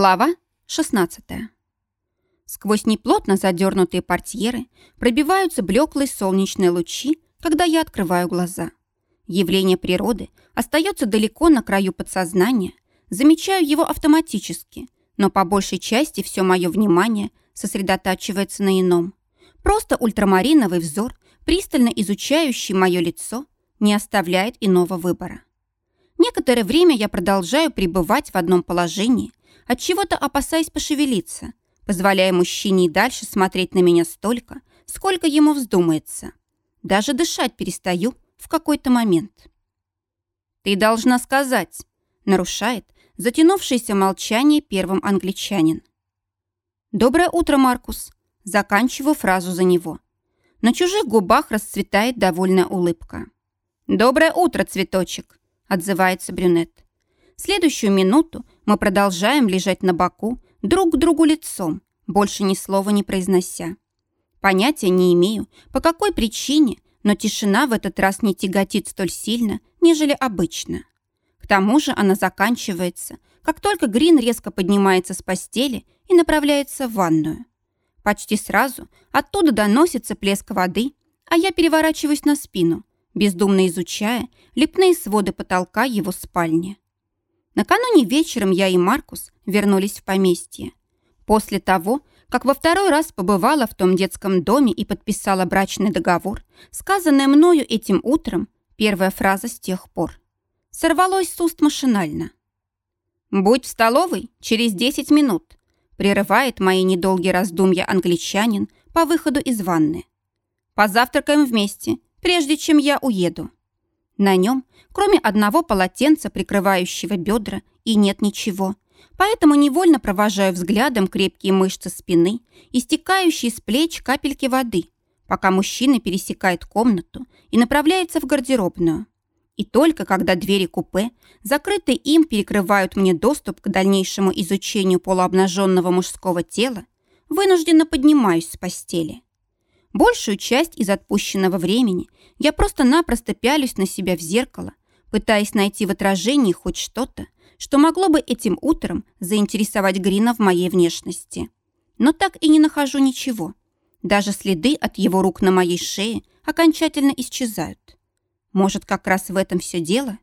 Глава 16. Сквозь неплотно задернутые портьеры пробиваются блеклые солнечные лучи, когда я открываю глаза. Явление природы остается далеко на краю подсознания, замечаю его автоматически, но по большей части все мое внимание сосредотачивается на ином. Просто ультрамариновый взор, пристально изучающий мое лицо, не оставляет иного выбора. Некоторое время я продолжаю пребывать в одном положении, от чего-то опасаясь пошевелиться, позволяя мужчине и дальше смотреть на меня столько, сколько ему вздумается. Даже дышать перестаю в какой-то момент. «Ты должна сказать», — нарушает затянувшееся молчание первым англичанин. «Доброе утро, Маркус», — заканчиваю фразу за него. На чужих губах расцветает довольная улыбка. «Доброе утро, цветочек», отзывается брюнет. Следующую минуту мы продолжаем лежать на боку, друг к другу лицом, больше ни слова не произнося. Понятия не имею, по какой причине, но тишина в этот раз не тяготит столь сильно, нежели обычно. К тому же она заканчивается, как только Грин резко поднимается с постели и направляется в ванную. Почти сразу оттуда доносится плеск воды, а я переворачиваюсь на спину, бездумно изучая лепные своды потолка его спальни. Накануне вечером я и Маркус вернулись в поместье. После того, как во второй раз побывала в том детском доме и подписала брачный договор, сказанная мною этим утром, первая фраза с тех пор. Сорвалось с уст машинально. «Будь в столовой через 10 минут», прерывает мои недолгие раздумья англичанин по выходу из ванны. «Позавтракаем вместе прежде чем я уеду. На нем, кроме одного полотенца, прикрывающего бедра, и нет ничего. Поэтому невольно провожаю взглядом крепкие мышцы спины и стекающие с плеч капельки воды, пока мужчина пересекает комнату и направляется в гардеробную. И только когда двери купе, закрытые им, перекрывают мне доступ к дальнейшему изучению полуобнаженного мужского тела, вынужденно поднимаюсь с постели. Большую часть из отпущенного времени я просто-напросто пялюсь на себя в зеркало, пытаясь найти в отражении хоть что-то, что могло бы этим утром заинтересовать Грина в моей внешности. Но так и не нахожу ничего. Даже следы от его рук на моей шее окончательно исчезают. Может, как раз в этом все дело?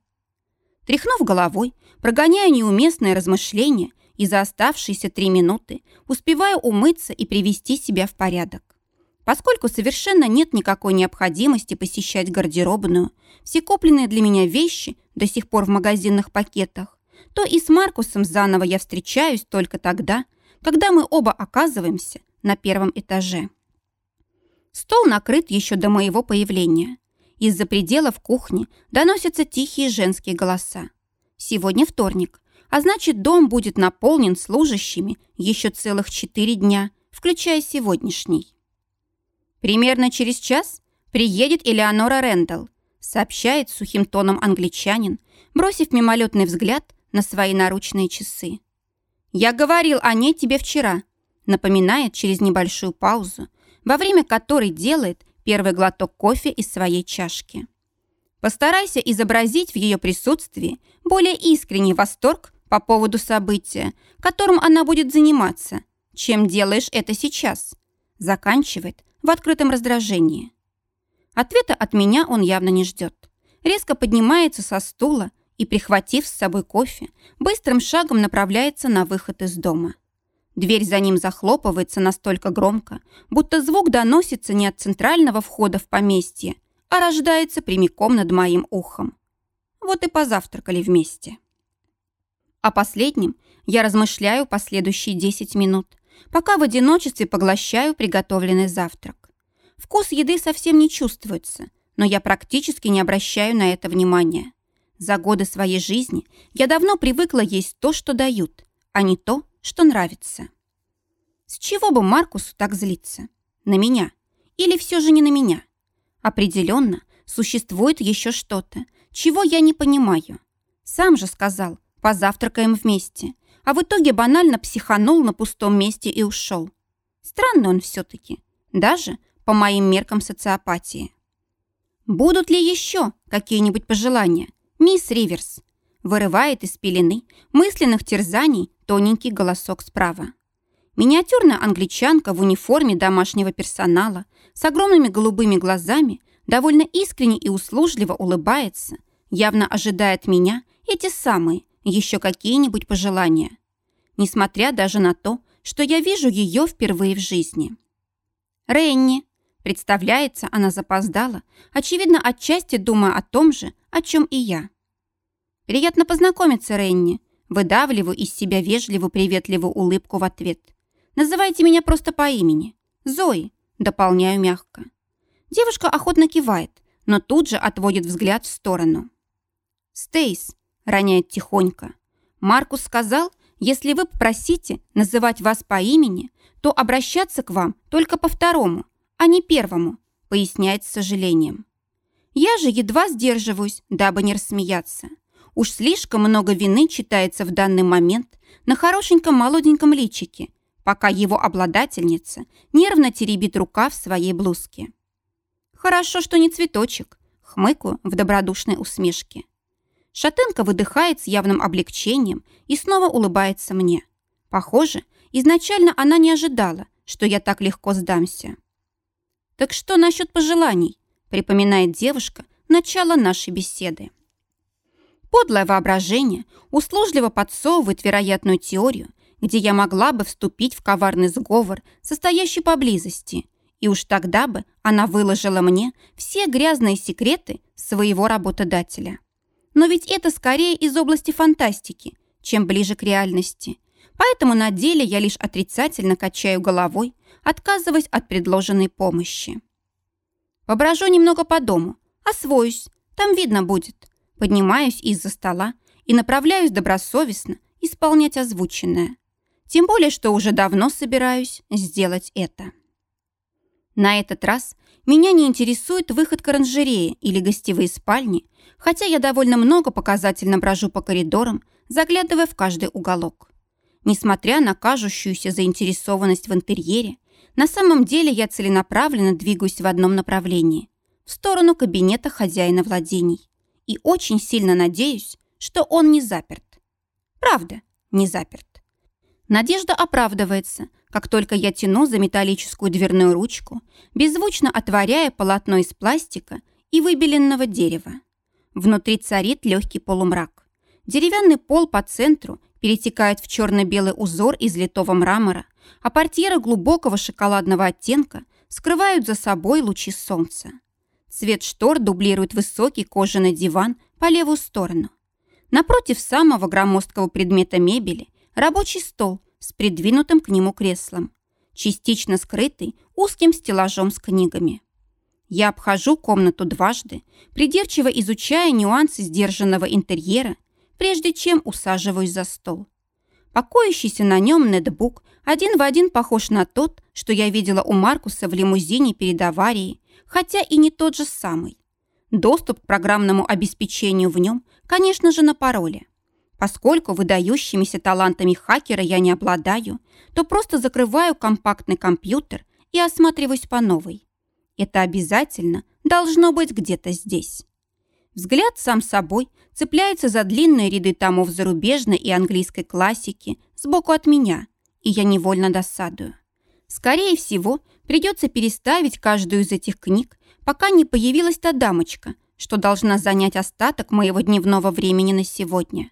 Тряхнув головой, прогоняя неуместное размышление и за оставшиеся три минуты успеваю умыться и привести себя в порядок. Поскольку совершенно нет никакой необходимости посещать гардеробную, все купленные для меня вещи до сих пор в магазинных пакетах, то и с Маркусом заново я встречаюсь только тогда, когда мы оба оказываемся на первом этаже. Стол накрыт еще до моего появления. Из-за пределов кухни доносятся тихие женские голоса. Сегодня вторник, а значит, дом будет наполнен служащими еще целых четыре дня, включая сегодняшний. Примерно через час приедет Элеонора Рэндалл, сообщает сухим тоном англичанин, бросив мимолетный взгляд на свои наручные часы. «Я говорил о ней тебе вчера», напоминает через небольшую паузу, во время которой делает первый глоток кофе из своей чашки. Постарайся изобразить в ее присутствии более искренний восторг по поводу события, которым она будет заниматься, чем делаешь это сейчас. Заканчивает в открытом раздражении. Ответа от меня он явно не ждет. Резко поднимается со стула и, прихватив с собой кофе, быстрым шагом направляется на выход из дома. Дверь за ним захлопывается настолько громко, будто звук доносится не от центрального входа в поместье, а рождается прямиком над моим ухом. Вот и позавтракали вместе. О последнем я размышляю последующие 10 минут, пока в одиночестве поглощаю приготовленный завтрак. Вкус еды совсем не чувствуется, но я практически не обращаю на это внимания. За годы своей жизни я давно привыкла есть то, что дают, а не то, что нравится. С чего бы Маркусу так злиться? На меня? Или все же не на меня? Определенно, существует еще что-то, чего я не понимаю. Сам же сказал, позавтракаем вместе – а в итоге банально психанул на пустом месте и ушел. Странный он все-таки, даже по моим меркам социопатии. Будут ли еще какие-нибудь пожелания, мисс Риверс? вырывает из пелены мысленных терзаний тоненький голосок справа. Миниатюрная англичанка в униформе домашнего персонала с огромными голубыми глазами довольно искренне и услужливо улыбается, явно ожидая от меня эти самые, еще какие-нибудь пожелания. Несмотря даже на то, что я вижу ее впервые в жизни. «Ренни», представляется, она запоздала, очевидно, отчасти думая о том же, о чем и я. «Приятно познакомиться, Ренни», выдавливаю из себя вежливую приветливую улыбку в ответ. «Называйте меня просто по имени. Зои», дополняю мягко. Девушка охотно кивает, но тут же отводит взгляд в сторону. «Стейс», — роняет тихонько. «Маркус сказал, если вы попросите называть вас по имени, то обращаться к вам только по второму, а не первому», — поясняет с сожалением. «Я же едва сдерживаюсь, дабы не рассмеяться. Уж слишком много вины читается в данный момент на хорошеньком молоденьком личике, пока его обладательница нервно теребит рука в своей блузке. «Хорошо, что не цветочек», — хмыкаю в добродушной усмешке. Шатенка выдыхает с явным облегчением и снова улыбается мне. Похоже, изначально она не ожидала, что я так легко сдамся. «Так что насчет пожеланий?» — припоминает девушка начало нашей беседы. Подлое воображение услужливо подсовывает вероятную теорию, где я могла бы вступить в коварный сговор, состоящий поблизости — и уж тогда бы она выложила мне все грязные секреты своего работодателя. Но ведь это скорее из области фантастики, чем ближе к реальности. Поэтому на деле я лишь отрицательно качаю головой, отказываясь от предложенной помощи. Поброжу немного по дому, освоюсь, там видно будет. Поднимаюсь из-за стола и направляюсь добросовестно исполнять озвученное. Тем более, что уже давно собираюсь сделать это. На этот раз меня не интересует выход к оранжерее или гостевые спальни, хотя я довольно много показательно брожу по коридорам, заглядывая в каждый уголок. Несмотря на кажущуюся заинтересованность в интерьере, на самом деле я целенаправленно двигаюсь в одном направлении – в сторону кабинета хозяина владений. И очень сильно надеюсь, что он не заперт. Правда, не заперт. Надежда оправдывается, как только я тяну за металлическую дверную ручку, беззвучно отворяя полотно из пластика и выбеленного дерева. Внутри царит легкий полумрак. Деревянный пол по центру перетекает в черно-белый узор из литого мрамора, а портьеры глубокого шоколадного оттенка скрывают за собой лучи солнца. Цвет штор дублирует высокий кожаный диван по левую сторону. Напротив самого громоздкого предмета мебели Рабочий стол с придвинутым к нему креслом, частично скрытый узким стеллажом с книгами. Я обхожу комнату дважды, придирчиво изучая нюансы сдержанного интерьера, прежде чем усаживаюсь за стол. Покоящийся на нем нетбук один в один похож на тот, что я видела у Маркуса в лимузине перед аварией, хотя и не тот же самый. Доступ к программному обеспечению в нем, конечно же, на пароле. Поскольку выдающимися талантами хакера я не обладаю, то просто закрываю компактный компьютер и осматриваюсь по новой. Это обязательно должно быть где-то здесь. Взгляд сам собой цепляется за длинные ряды томов зарубежной и английской классики сбоку от меня, и я невольно досадую. Скорее всего, придется переставить каждую из этих книг, пока не появилась та дамочка, что должна занять остаток моего дневного времени на сегодня.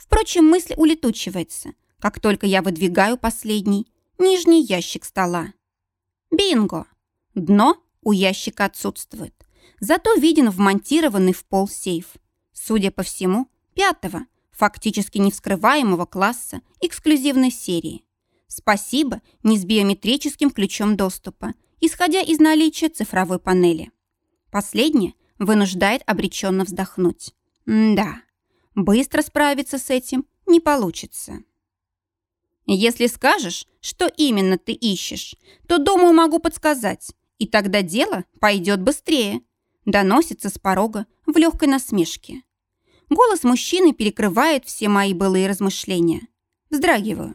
Впрочем, мысль улетучивается, как только я выдвигаю последний, нижний ящик стола. Бинго! Дно у ящика отсутствует. Зато виден вмонтированный в пол сейф. Судя по всему, пятого, фактически невскрываемого класса эксклюзивной серии. Спасибо не с биометрическим ключом доступа, исходя из наличия цифровой панели. Последнее вынуждает обреченно вздохнуть. М да, Быстро справиться с этим не получится. Если скажешь, что именно ты ищешь, то, думаю, могу подсказать, и тогда дело пойдет быстрее. Доносится с порога в легкой насмешке. Голос мужчины перекрывает все мои былые размышления. Вздрагиваю.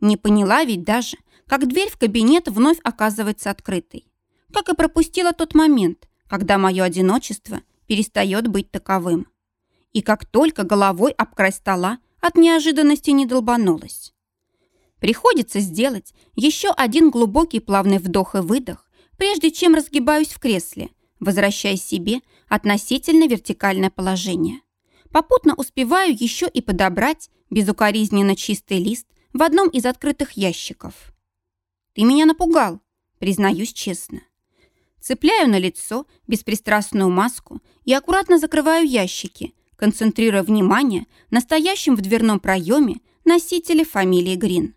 Не поняла ведь даже, как дверь в кабинет вновь оказывается открытой. Как и пропустила тот момент, когда мое одиночество перестает быть таковым. И как только головой об край стола от неожиданности не долбанулась. Приходится сделать еще один глубокий плавный вдох и выдох, прежде чем разгибаюсь в кресле, возвращая себе относительно вертикальное положение. Попутно успеваю еще и подобрать безукоризненно чистый лист в одном из открытых ящиков. «Ты меня напугал», признаюсь честно. Цепляю на лицо беспристрастную маску и аккуратно закрываю ящики, концентрируя внимание на стоящем в дверном проеме носителе фамилии Грин.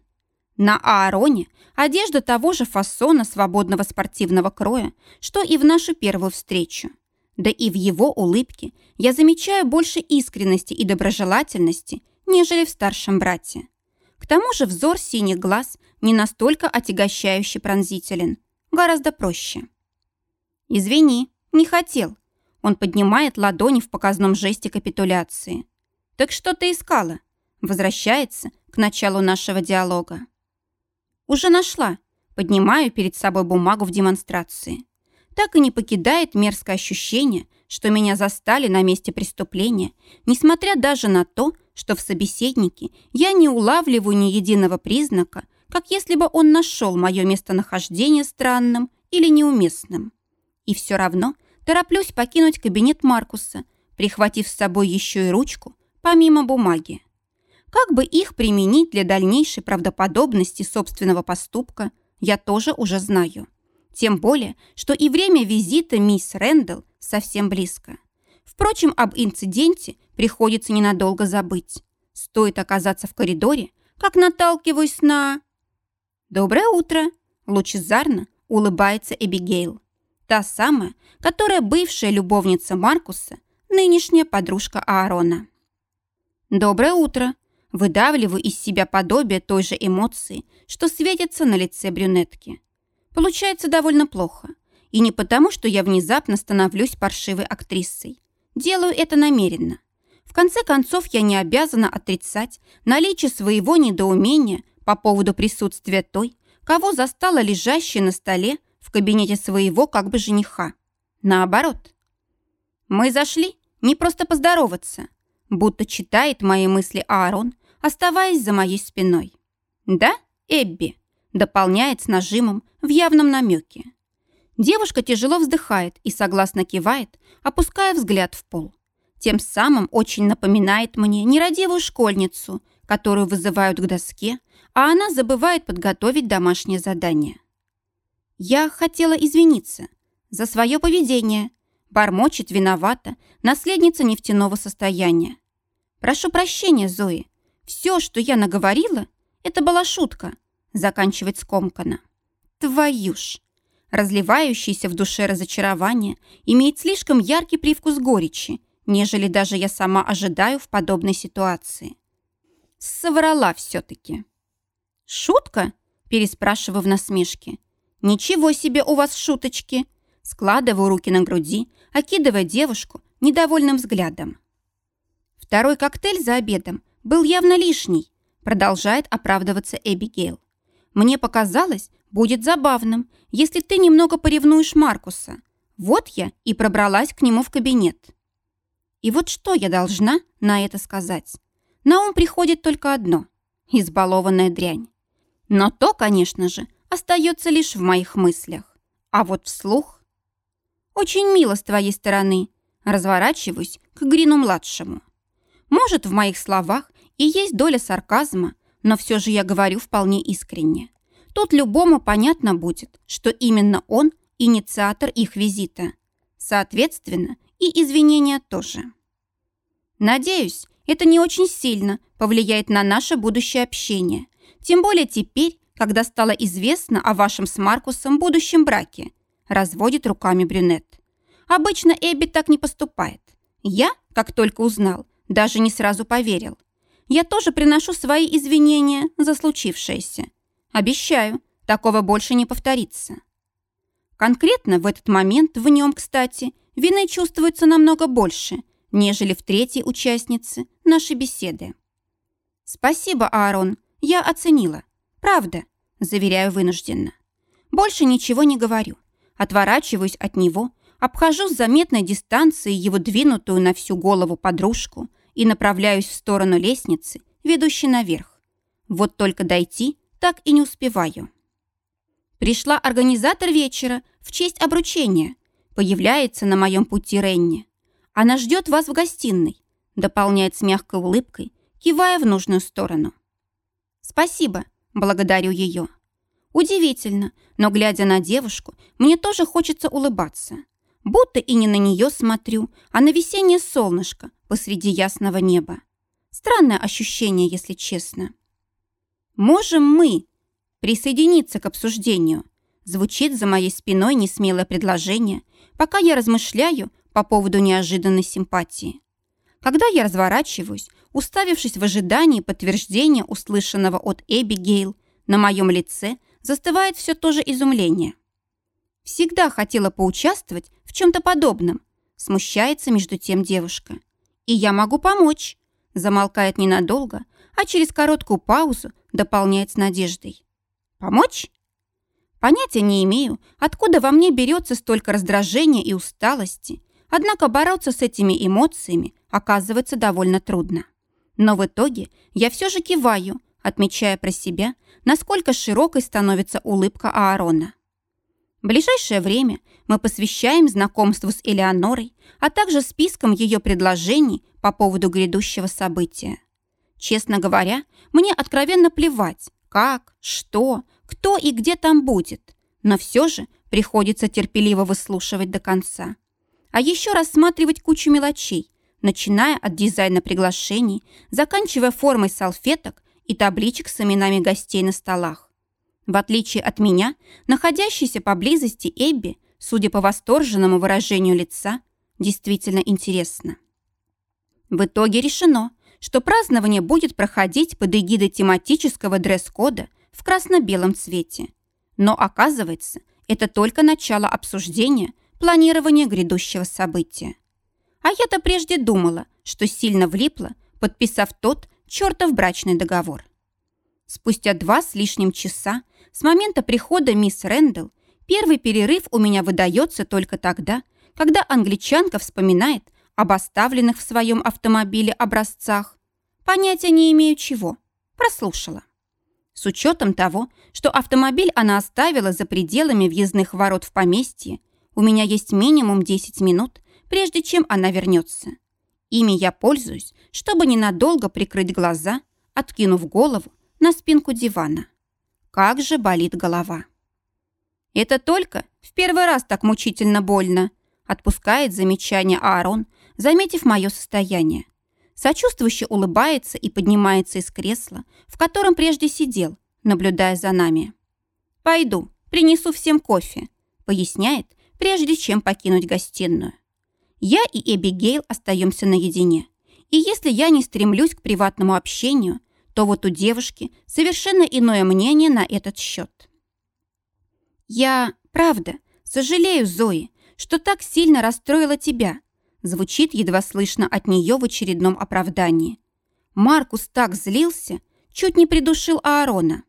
На Аароне одежда того же фасона свободного спортивного кроя, что и в нашу первую встречу. Да и в его улыбке я замечаю больше искренности и доброжелательности, нежели в старшем брате. К тому же взор синих глаз не настолько отягощающе пронзителен, гораздо проще. «Извини, не хотел». Он поднимает ладони в показном жесте капитуляции. «Так что ты искала?» Возвращается к началу нашего диалога. «Уже нашла». Поднимаю перед собой бумагу в демонстрации. Так и не покидает мерзкое ощущение, что меня застали на месте преступления, несмотря даже на то, что в собеседнике я не улавливаю ни единого признака, как если бы он нашел мое местонахождение странным или неуместным. И все равно тороплюсь покинуть кабинет Маркуса, прихватив с собой еще и ручку, помимо бумаги. Как бы их применить для дальнейшей правдоподобности собственного поступка, я тоже уже знаю. Тем более, что и время визита мисс Рэндалл совсем близко. Впрочем, об инциденте приходится ненадолго забыть. Стоит оказаться в коридоре, как наталкиваюсь на... «Доброе утро!» – лучезарно улыбается Эбигейл. Та самая, которая бывшая любовница Маркуса, нынешняя подружка Аарона. «Доброе утро!» Выдавливаю из себя подобие той же эмоции, что светится на лице брюнетки. Получается довольно плохо. И не потому, что я внезапно становлюсь паршивой актрисой. Делаю это намеренно. В конце концов, я не обязана отрицать наличие своего недоумения по поводу присутствия той, кого застала лежащей на столе в кабинете своего как бы жениха. Наоборот. Мы зашли не просто поздороваться, будто читает мои мысли Аарон, оставаясь за моей спиной. «Да, Эбби?» дополняет с нажимом в явном намеке. Девушка тяжело вздыхает и согласно кивает, опуская взгляд в пол. Тем самым очень напоминает мне нерадивую школьницу, которую вызывают к доске, а она забывает подготовить домашнее задание. Я хотела извиниться за свое поведение, бормочет виновата наследница нефтяного состояния. Прошу прощения, Зои, все, что я наговорила, это была шутка, заканчивает скомканно. Твою ж! Разливающееся в душе разочарование имеет слишком яркий привкус горечи, нежели даже я сама ожидаю в подобной ситуации. Соврала все-таки. «Шутка?» – переспрашиваю в насмешке. «Ничего себе у вас шуточки!» Складываю руки на груди, окидывая девушку недовольным взглядом. Второй коктейль за обедом был явно лишний, продолжает оправдываться Эбигейл. Мне показалось, будет забавным, если ты немного поревнуешь Маркуса. Вот я и пробралась к нему в кабинет. И вот что я должна на это сказать? На ум приходит только одно – избалованная дрянь. Но то, конечно же, остается лишь в моих мыслях. А вот вслух... Очень мило с твоей стороны. Разворачиваюсь к Грину-младшему. Может, в моих словах и есть доля сарказма, но все же я говорю вполне искренне. Тут любому понятно будет, что именно он инициатор их визита. Соответственно, и извинения тоже. Надеюсь, это не очень сильно повлияет на наше будущее общение. Тем более теперь, когда стало известно о вашем с Маркусом будущем браке, разводит руками брюнет. Обычно Эбби так не поступает. Я, как только узнал, даже не сразу поверил. Я тоже приношу свои извинения за случившееся. Обещаю, такого больше не повторится. Конкретно в этот момент в нем, кстати, вины чувствуется намного больше, нежели в третьей участнице нашей беседы. «Спасибо, Аарон, я оценила. Правда», – заверяю вынужденно. Больше ничего не говорю. Отворачиваюсь от него, обхожу с заметной дистанции его двинутую на всю голову подружку и направляюсь в сторону лестницы, ведущей наверх. Вот только дойти так и не успеваю. Пришла организатор вечера в честь обручения. Появляется на моем пути Ренни. Она ждет вас в гостиной, дополняет с мягкой улыбкой, кивая в нужную сторону. Спасибо, благодарю ее. Удивительно, но, глядя на девушку, мне тоже хочется улыбаться будто и не на нее смотрю, а на весеннее солнышко посреди ясного неба. Странное ощущение, если честно. «Можем мы присоединиться к обсуждению?» Звучит за моей спиной несмелое предложение, пока я размышляю по поводу неожиданной симпатии. Когда я разворачиваюсь, уставившись в ожидании подтверждения услышанного от Эбигейл, на моем лице застывает все то же изумление. Всегда хотела поучаствовать в чем-то подобном. Смущается между тем девушка. И я могу помочь. Замолкает ненадолго, а через короткую паузу дополняет с надеждой. Помочь? Понятия не имею, откуда во мне берется столько раздражения и усталости, однако бороться с этими эмоциями оказывается довольно трудно. Но в итоге я все же киваю, отмечая про себя, насколько широкой становится улыбка Аарона. В ближайшее время мы посвящаем знакомству с Элеонорой, а также списком ее предложений по поводу грядущего события. Честно говоря, мне откровенно плевать, как, что, кто и где там будет, но все же приходится терпеливо выслушивать до конца. А еще рассматривать кучу мелочей, начиная от дизайна приглашений, заканчивая формой салфеток и табличек с именами гостей на столах. В отличие от меня, находящийся поблизости Эбби, судя по восторженному выражению лица, действительно интересно. В итоге решено, что празднование будет проходить под эгидой тематического дресс-кода в красно-белом цвете. Но оказывается, это только начало обсуждения планирования грядущего события. А я-то прежде думала, что сильно влипла, подписав тот чертов брачный договор. Спустя два с лишним часа с момента прихода мисс Рэндалл первый перерыв у меня выдается только тогда, когда англичанка вспоминает об оставленных в своем автомобиле образцах. Понятия не имею чего. Прослушала. С учетом того, что автомобиль она оставила за пределами въездных ворот в поместье, у меня есть минимум 10 минут, прежде чем она вернется. Ими я пользуюсь, чтобы ненадолго прикрыть глаза, откинув голову на спинку дивана. Как же болит голова. Это только в первый раз так мучительно больно, отпускает замечание Аарон, заметив мое состояние. Сочувствующе улыбается и поднимается из кресла, в котором прежде сидел, наблюдая за нами. «Пойду, принесу всем кофе», — поясняет, прежде чем покинуть гостиную. Я и Эбигейл остаемся наедине. И если я не стремлюсь к приватному общению, то вот у девушки совершенно иное мнение на этот счет. «Я, правда, сожалею, Зои, что так сильно расстроила тебя», звучит едва слышно от нее в очередном оправдании. Маркус так злился, чуть не придушил Аарона.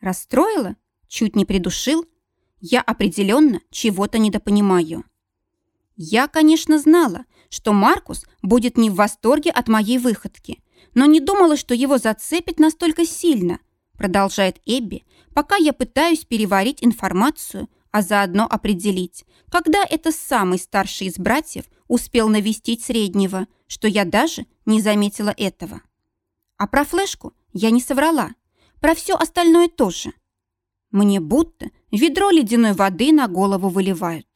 «Расстроила? Чуть не придушил? Я определенно чего-то недопонимаю». Я, конечно, знала, что Маркус будет не в восторге от моей выходки, но не думала, что его зацепит настолько сильно, продолжает Эбби, пока я пытаюсь переварить информацию, а заодно определить, когда это самый старший из братьев успел навестить среднего, что я даже не заметила этого. А про флешку я не соврала, про все остальное тоже. Мне будто ведро ледяной воды на голову выливают.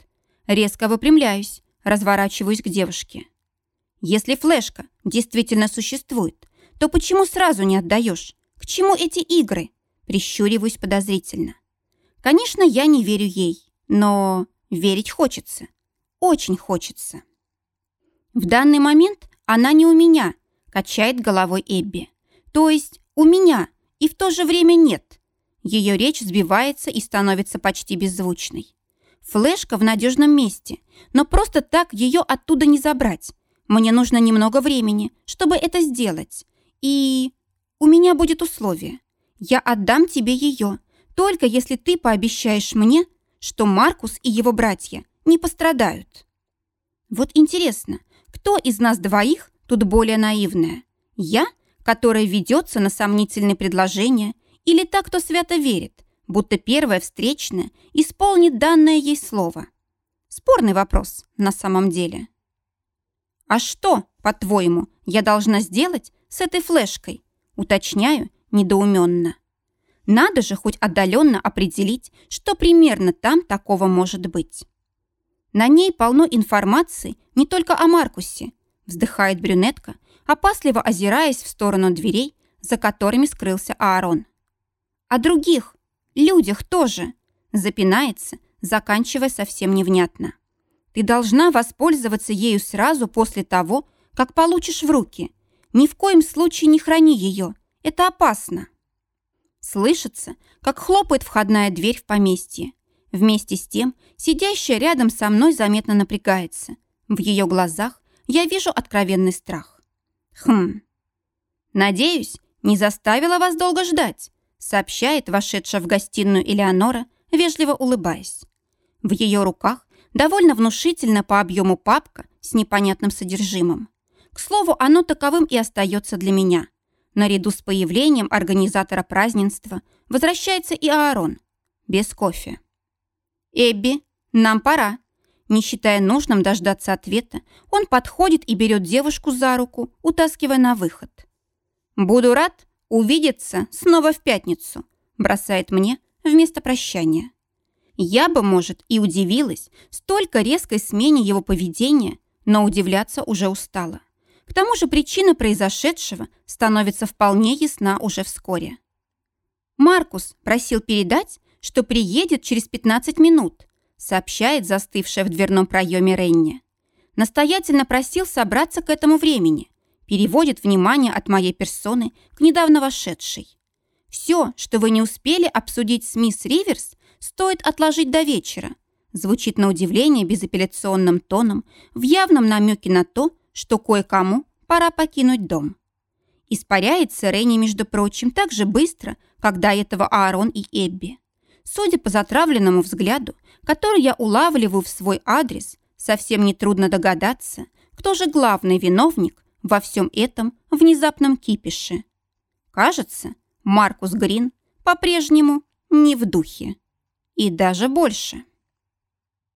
Резко выпрямляюсь, разворачиваюсь к девушке. Если флешка действительно существует, то почему сразу не отдаешь? К чему эти игры? Прищуриваюсь подозрительно. Конечно, я не верю ей, но верить хочется. Очень хочется. В данный момент она не у меня, качает головой Эбби. То есть у меня, и в то же время нет. Ее речь сбивается и становится почти беззвучной. Флешка в надежном месте, но просто так ее оттуда не забрать. Мне нужно немного времени, чтобы это сделать. И у меня будет условие. Я отдам тебе ее, только если ты пообещаешь мне, что Маркус и его братья не пострадают. Вот интересно, кто из нас двоих тут более наивная? Я, которая ведется на сомнительные предложения, или та, кто свято верит, будто первая встречная исполнит данное ей слово? Спорный вопрос на самом деле. А что, по-твоему, я должна сделать с этой флешкой? Уточняю недоуменно. Надо же хоть отдаленно определить, что примерно там такого может быть. На ней полно информации не только о Маркусе, вздыхает брюнетка, опасливо озираясь в сторону дверей, за которыми скрылся Аарон. О других, людях тоже, запинается, заканчивая совсем невнятно. Ты должна воспользоваться ею сразу после того, как получишь в руки. Ни в коем случае не храни ее. Это опасно. Слышится, как хлопает входная дверь в поместье. Вместе с тем, сидящая рядом со мной заметно напрягается. В ее глазах я вижу откровенный страх. Хм. Надеюсь, не заставила вас долго ждать, сообщает вошедшая в гостиную Элеонора, вежливо улыбаясь. В ее руках довольно внушительно по объему папка с непонятным содержимым. К слову, оно таковым и остается для меня. Наряду с появлением организатора празднества возвращается и Аарон. Без кофе. «Эбби, нам пора». Не считая нужным дождаться ответа, он подходит и берет девушку за руку, утаскивая на выход. «Буду рад увидеться снова в пятницу», бросает мне вместо прощания. Я бы, может, и удивилась столько резкой смене его поведения, но удивляться уже устала. К тому же причина произошедшего становится вполне ясна уже вскоре. Маркус просил передать, что приедет через 15 минут, сообщает застывшая в дверном проеме Ренни. Настоятельно просил собраться к этому времени, переводит внимание от моей персоны к недавно вошедшей. Все, что вы не успели обсудить с мисс Риверс, стоит отложить до вечера. Звучит на удивление безапелляционным тоном, в явном намеке на то, что кое-кому пора покинуть дом. Испаряется Ренни, между прочим, так же быстро, как до этого Аарон и Эбби. Судя по затравленному взгляду, который я улавливаю в свой адрес, совсем нетрудно догадаться, кто же главный виновник во всем этом внезапном кипише. Кажется, Маркус Грин по-прежнему не в духе. И даже больше.